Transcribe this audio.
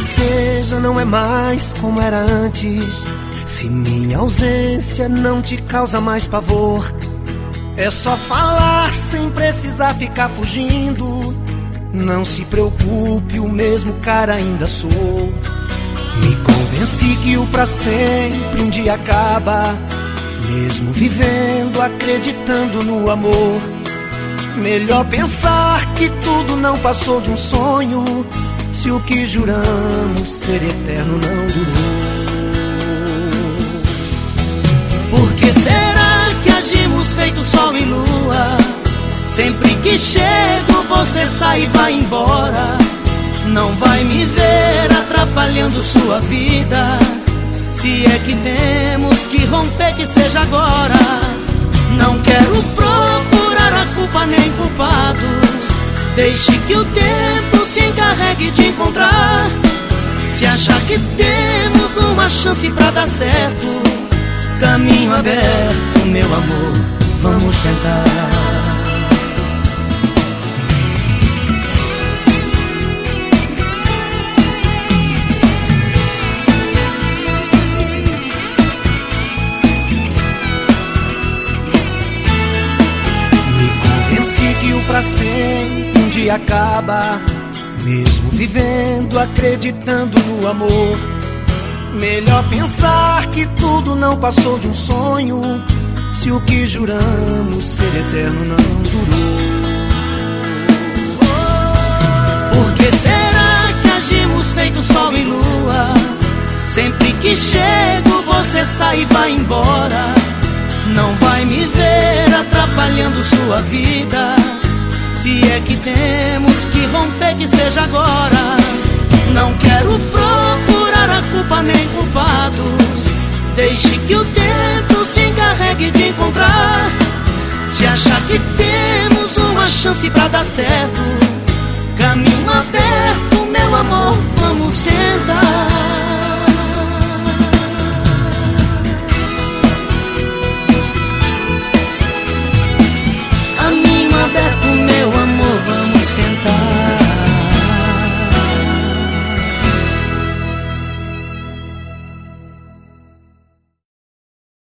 você já não é mais como era antes. Se minha ausência não te causa mais pavor, é só falar sem precisar ficar fugindo. Não se preocupe, o mesmo cara ainda sou. Me convenci que o pra sempre um dia acaba, mesmo vivendo, acreditando no amor. Melhor pensar que tudo não passou de um sonho, se o que juramos ser eterno não durou. Por que será que agimos feito sol e lua? Sempre que chego você sai e vai embora. Não vai me ver atrapalhando sua vida. Se é que temos que romper, que seja agora. Não quero procurar a culpa nem culpados. Deixe que o tempo se encarregue de encontrar. Se achar que temos uma chance pra dar certo, caminho aberto, meu amor, vamos tentar. pra sempre um dia acaba. Mesmo vivendo, acreditando no amor. Melhor pensar que tudo não passou de um sonho. Se o que juramos ser eterno não durou. Por que será que agimos feito sol e lua? Sempre que chego, você sai e vai embora. Não vai me ver atrapalhando sua vida. Se é que temos que romper, agora. Não quero procurar a culpa nem culpados. Deixe que o tempo se encarregue de encontrar. Se achar que temos uma chance pra dar certo, caminho aberto,